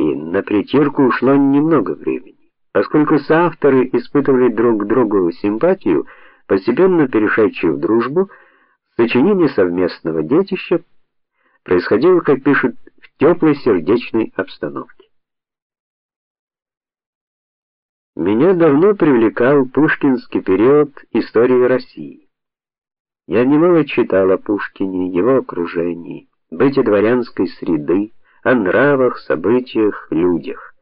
и на притирку ушло немного времени. Поскольку соавторы испытывали друг к другу симпатию, постепенно перешедшую в дружбу, сочинение совместного детища происходило, как пишут, в теплой сердечной обстановке. Меня давно привлекал пушкинский период истории России. Я немало читал о Пушкине, его окружении, быте дворянской среды, о нравах, событиях, людях.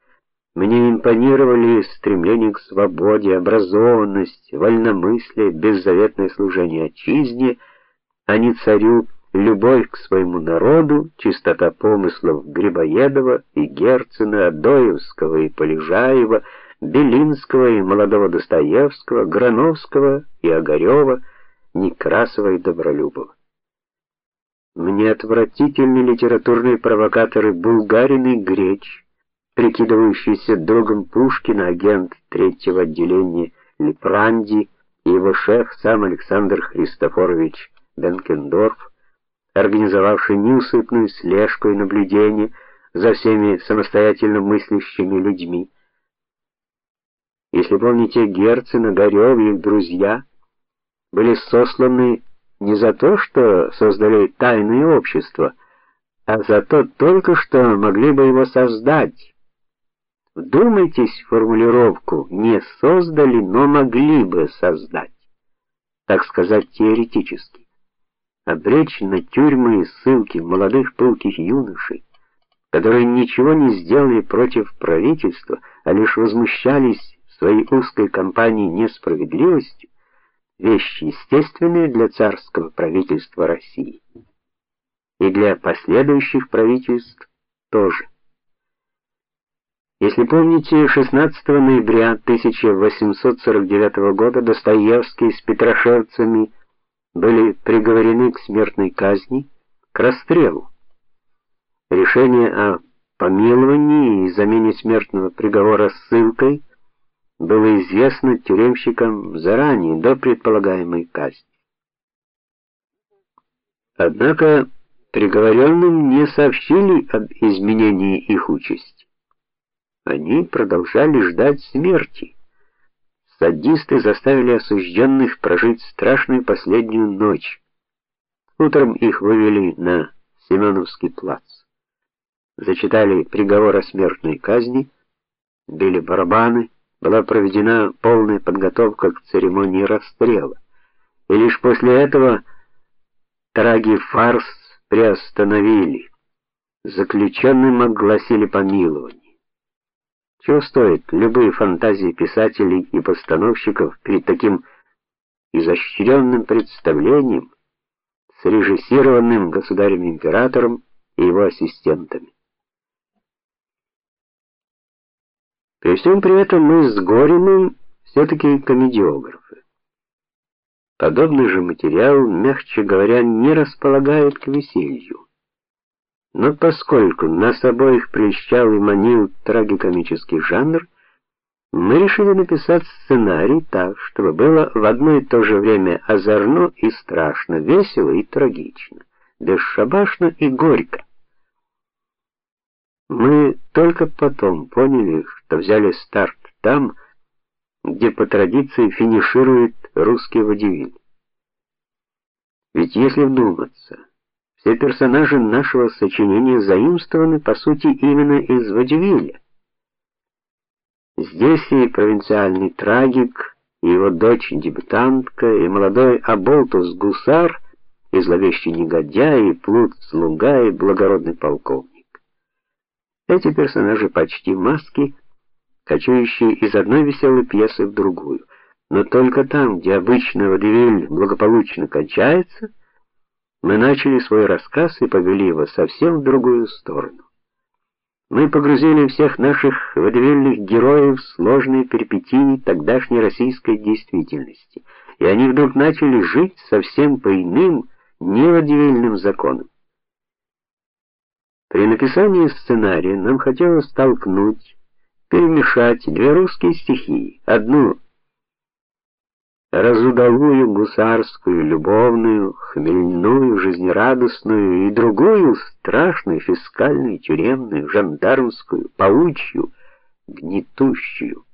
Мне импонировали стремление к свободе, образованность, вольномыслие, беззаветное служение отчизне, а не царю, любовь к своему народу, чистота помыслов Грибоедова и Герцена, Адоевского и Полежаева, Белинского и молодого Достоевского, Грановского и Огарева, Некрасова и Добролюбова. Мне отвратительны литературные провокаторы Булгарин и Греч, прикидывающийся другом Пушкина, агент третьего отделения Лепранди и его шеф сам Александр Христофорович Бенкендорф, организовавший неусыпную слежку и наблюдение за всеми самостоятельно мыслящими людьми. Если помните, Герцен, Огарев и их друзья были сосланы не за то, что создали тайное общество, а за то только что могли бы его создать. Вдумайтесь в формулировку: не создали, но могли бы создать. Так сказать, теоретически. Обречь на тюрьмы и ссылки молодых пылких юношей, которые ничего не сделали против правительства, а лишь возмущались в своей узкой компании несправедливостью, вещь естественная для царского правительства России. И для последующих правительств тоже. Если помните, 16 ноября 1849 года Достоевский с Петрашевцами были приговорены к смертной казни, к расстрелу. Решение о помиловании и замене смертного приговора ссылкой было известно тюремщикам заранее, до предполагаемой казни. Однако приговоренным не сообщили об изменении их участи. Они продолжали ждать смерти. Садисты заставили осужденных прожить страшную последнюю ночь. Утром их вывели на Семеновский плац. Зачитали приговор о смертной казни, били барабаны, была проведена полная подготовка к церемонии расстрела. И лишь после этого траги фарс приостановили. Заключенным огласили помилование. Чего стоят любые фантазии писателей и постановщиков перед таким изощренным представлением, срежиссированным государем-императором и его ассистентами. При всем при этом мы с Гориным все таки комедиографы. Подобный же материал, мягче говоря, не располагает к веселью. Но поскольку нас обоих прельщал и манил трагикомический жанр, мы решили написать сценарий так, чтобы было в одно и то же время озорно и страшно, весело и трагично, бесшабашно и горько. Мы только потом поняли, что взяли старт там, где по традиции финиширует русский водевиль. Ведь если вдуматься, все персонажи нашего сочинения заимствованы по сути именно из водевиля. Здесь и провинциальный трагик, и его дочь-дебютантка, и молодой оболтус-гусар, и зловещий негодяй, и плут-слуга, и благородный полковник. Эти персонажи почти маски, кочующие из одной веселой пьесы в другую. Но только там, где обычно водевиль благополучно кончается, мы начали свой рассказ и повели его совсем в другую сторону. Мы погрузили всех наших водевильных героев в сложные перипетии тогдашней российской действительности, и они вдруг начали жить совсем по иным, неводевильным законам. При написании сценария нам хотелось столкнуть, перемешать две русские стихии: одну разудалую гусарскую, любовную, хмельную, жизнерадостную и другую страшную фискальную, тюремную, жандармскую, паучью, гнетущую.